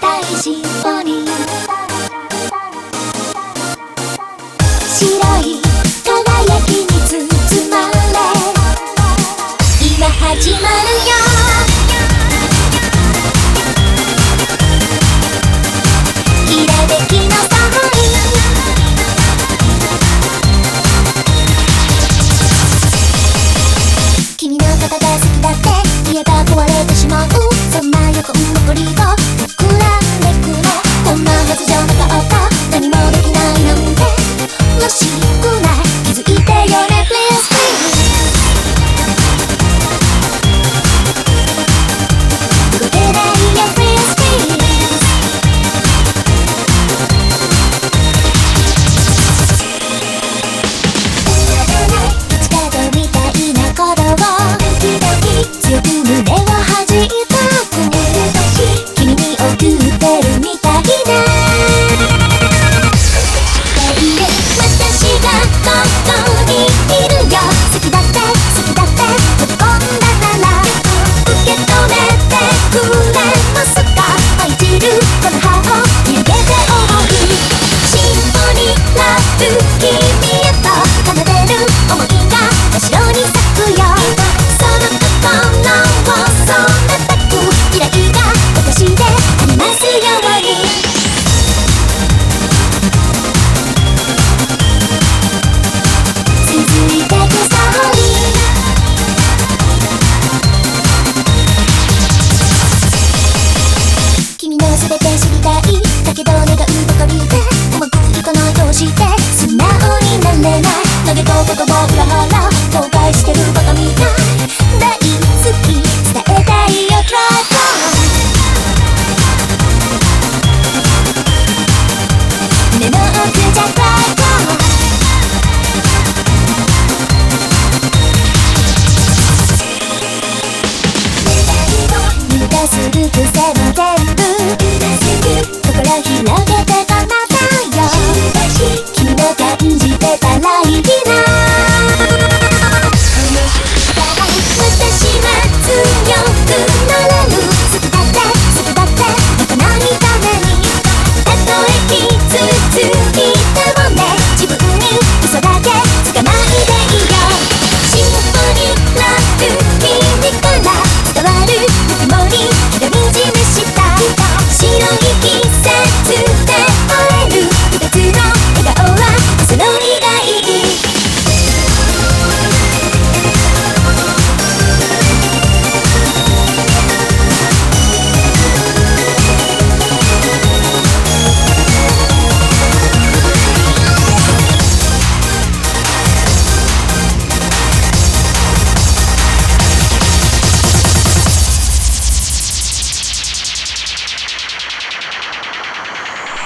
たいシンフに。白い輝きに包まれ。今始まるよ。君のことが好きだって言えば壊れてしまう。そんな横んのプリそんなはずじか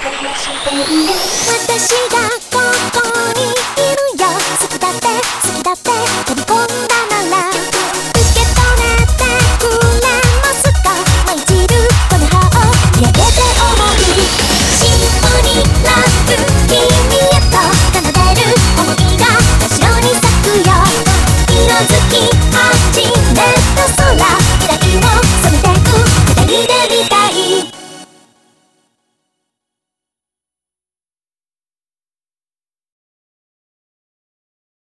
私が